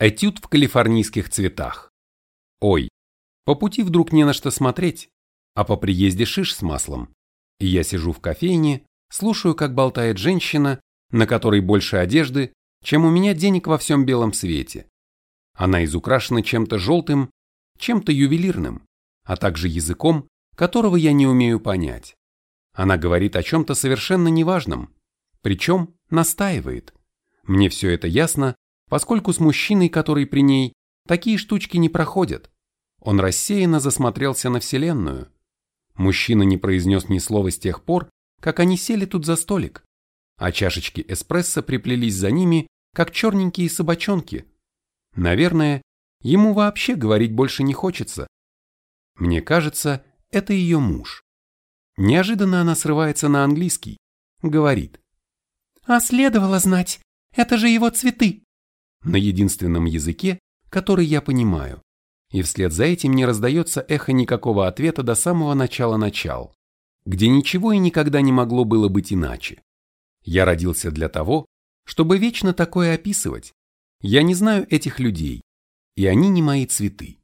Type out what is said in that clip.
Этюд в калифорнийских цветах. Ой, по пути вдруг не на что смотреть, а по приезде шиш с маслом. Я сижу в кофейне, слушаю, как болтает женщина, на которой больше одежды, чем у меня денег во всем белом свете. Она изукрашена чем-то желтым, чем-то ювелирным, а также языком, которого я не умею понять. Она говорит о чем-то совершенно неважном, причем настаивает. Мне все это ясно, поскольку с мужчиной, который при ней, такие штучки не проходят. Он рассеянно засмотрелся на Вселенную. Мужчина не произнес ни слова с тех пор, как они сели тут за столик, а чашечки эспрессо приплелись за ними, как черненькие собачонки. Наверное, ему вообще говорить больше не хочется. Мне кажется, это ее муж. Неожиданно она срывается на английский, говорит. «А следовало знать, это же его цветы!» На единственном языке, который я понимаю. И вслед за этим не раздается эхо никакого ответа до самого начала начал, где ничего и никогда не могло было быть иначе. Я родился для того, чтобы вечно такое описывать. Я не знаю этих людей, и они не мои цветы.